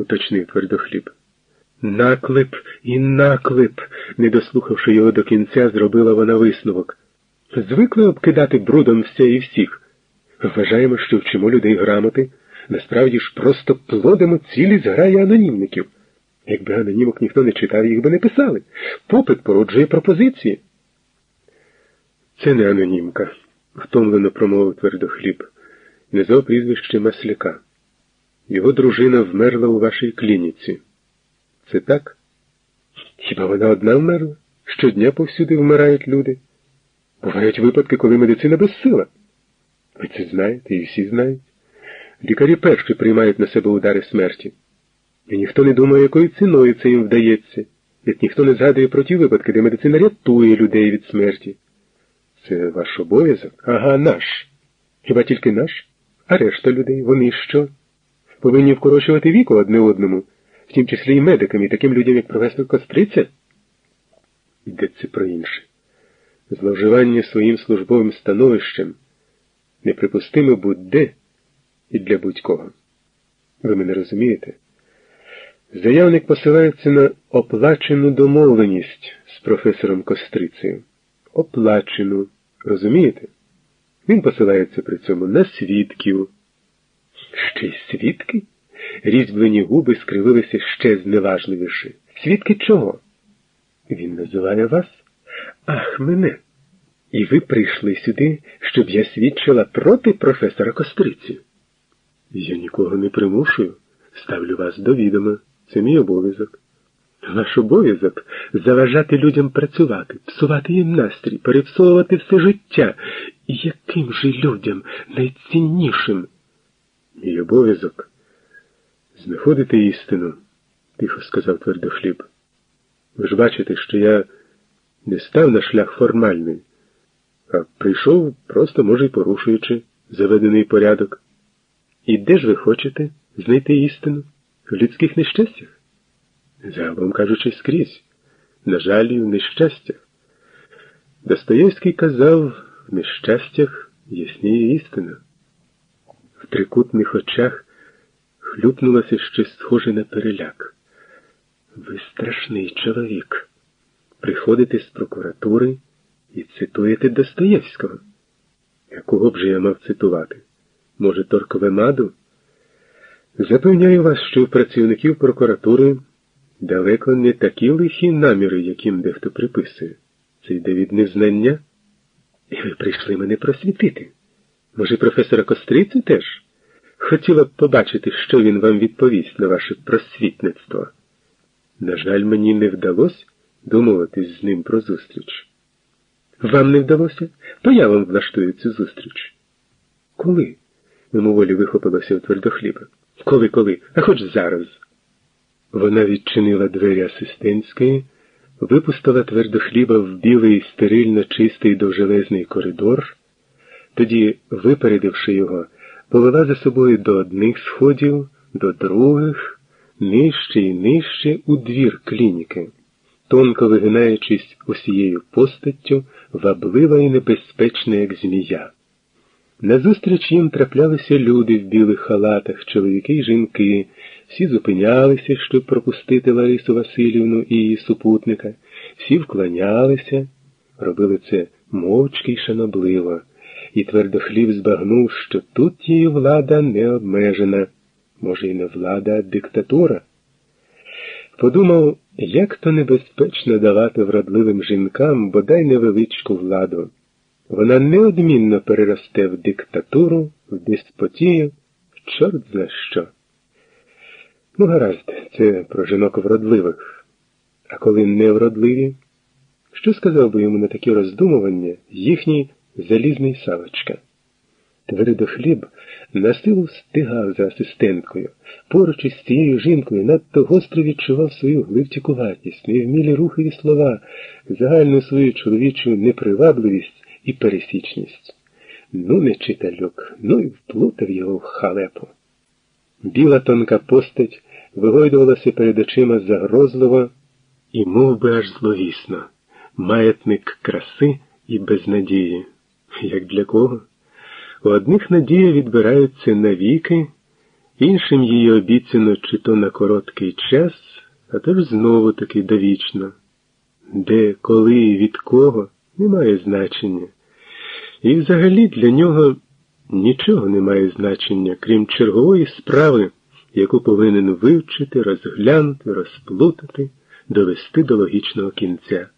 уточнив твердохліб. Наклеп і наклеп, не дослухавши його до кінця, зробила вона висновок. Звикли обкидати брудом все і всіх. Вважаємо, що вчимо людей грамоти, насправді ж просто плодимо цілі зграї анонімників. Якби анонімок ніхто не читав, їх би не писали. Попит породжує пропозиції. Це не анонімка, втомлено промовив твердохліб. Назвав прізвище Масляка. Його дружина вмерла у вашій клініці. Це так? Хіба вона одна вмерла? Щодня повсюди вмирають люди. Бувають випадки, коли медицина безсила. Ви це знаєте і всі знають. Лікарі перші приймають на себе удари смерті. І ніхто не думає, якою ціною це їм вдається, як ніхто не згадує про ті випадки, де медицина рятує людей від смерті. Це ваш обов'язок? Ага, наш. Хіба тільки наш? А решта людей, вони що? Повинні вкорочувати віку одне одному, в тім числі і медикам, і таким людям, як професор Костриця? Йдеться про інше. Зловживання своїм службовим становищем неприпустиме будь-де і для будь-кого. Ви мене розумієте? Заявник посилається на оплачену домовленість з професором Кострицею. Оплачену. Розумієте? Він посилається при цьому на свідків. Ще й свідки? Різьблені губи скривилися ще зневажливіше. Свідки чого? Він називає вас? Ах, мене. І ви прийшли сюди, щоб я свідчила проти професора Костриці. Я нікого не примушую, ставлю вас до відома. Це мій обов'язок. Ваш обов'язок заважати людям працювати, псувати їм настрій, перепсовувати все життя. І яким же людям найціннішим? Мій обов'язок знаходити істину, тихо сказав твердохліб. Ви ж бачите, що я не став на шлях формальний, а прийшов, просто, може, й порушуючи заведений порядок. І де ж ви хочете знайти істину? В людських нещастях? Загалом кажучи, скрізь. На жаль, і в нещастях. Достоєвський казав, в нещастях ясніє істина. В трикутних очах хлюпнулося щось схоже на переляк. Ви страшний чоловік. Приходите з прокуратури і цитуєте Достоєвського. Якого б же я мав цитувати? Може, торкове маду? Запевняю вас, що у працівників прокуратури далеко не такі лихі наміри, яким дехто приписує. Це йде від незнання. І ви прийшли мене просвітити. Може, професора Кострицю теж? Хотіла б побачити, що він вам відповість на ваше просвітництво. На жаль, мені не вдалося домовитись з ним про зустріч. Вам не вдалося? То я вам влаштую цю зустріч. Коли? мимоволі вихопилося у твердохліба. Коли, коли? А хоч зараз. Вона відчинила двері асистентської, випустила твердохліба в білий стерильно чистий довжелезний коридор, тоді, випередивши його, повела за собою до одних сходів, до других, нижче і нижче у двір клініки, тонко вигинаючись усією постаттю, ваблива і небезпечна, як змія. Назустріч їм траплялися люди в білих халатах, чоловіки й жінки, всі зупинялися, щоб пропустити Ларису Васильівну і її супутника, всі вклонялися, робили це мовчки й шанобливо, і твердохлів збагнув, що тут її влада не обмежена, може, й не влада, а диктатура. Подумав, як то небезпечно давати вродливим жінкам бодай невеличку владу. Вона неодмінно переросте в диктатуру, в деспотію, в чорт за що. Ну, гаразд, це про жінок вродливих. А коли невродливі, що сказав би йому на такі роздумування їхній залізний савочка? Твердохліб на силу встигав за асистенткою. Поруч із цією жінкою надто гостро відчував свою гливтікуватість, невмілі рухи і слова, загальну свою чоловічу непривабливість і пересічність. Ну, не читалюк, ну і вплутав його в халепу. Біла тонка постать вигойдувалася перед очима загрозливо і мов би, аж зловісно, маятник краси і іншим її обіцяно чи то на короткий час, а то ж знову таки довічно. Де, коли і від кого не має значення. І взагалі для нього нічого не має значення, крім чергової справи, яку повинен вивчити, розглянути, розплутати, довести до логічного кінця.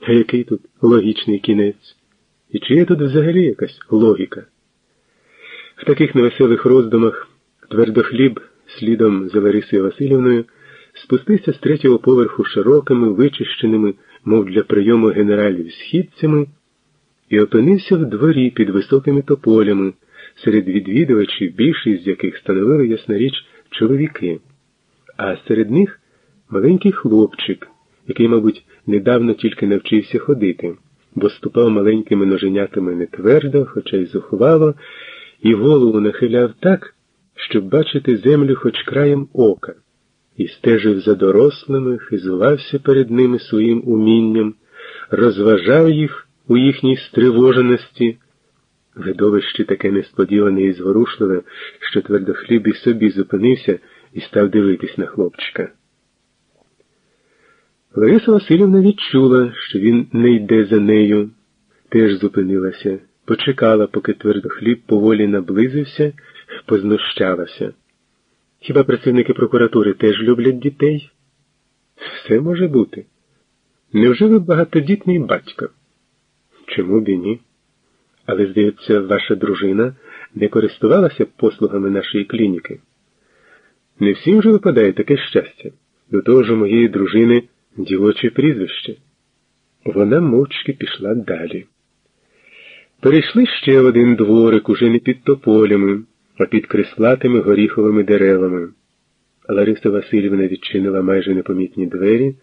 А який тут логічний кінець? І чи є тут взагалі якась логіка? В таких невеселих роздумах твердохліб слідом за Ларисою Васильівною спустився з третього поверху широкими, вичищеними, мов для прийому генералів східцями, і опинився в дворі під високими тополями, серед відвідувачів, більшість з яких становили ясна річ чоловіки, а серед них маленький хлопчик, який, мабуть, недавно тільки навчився ходити, бо ступав маленькими ноженятами не твердо, хоча й зухвало, і голову нахиляв так, щоб бачити землю хоч краєм ока, і стежив за дорослими, хизувався перед ними своїм умінням, розважав їх у їхній стривоженості. Видовище таке несподіване і зворушливе, що твердохліб і собі зупинився і став дивитись на хлопчика. Лариса Васильівна відчула, що він не йде за нею, теж зупинилася, почекала, поки твердохліб поволі наблизився, познущалася. Хіба працівники прокуратури теж люблять дітей? Все може бути. Невже ви багатодітний батько? Чому б і ні? Але, здається, ваша дружина не користувалася послугами нашої клініки. Не всім же випадає таке щастя. До того ж у моєї дружини дівоче прізвище. Вона мовчки пішла далі. Перейшли ще один дворик, уже не під тополями, а під крислатими горіховими деревами. Лариса Васильівна відчинила майже непомітні двері.